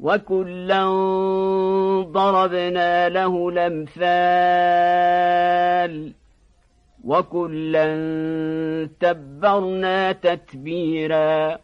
وكلا ضربنا له الامثال وكلا تبرنا تتبيرا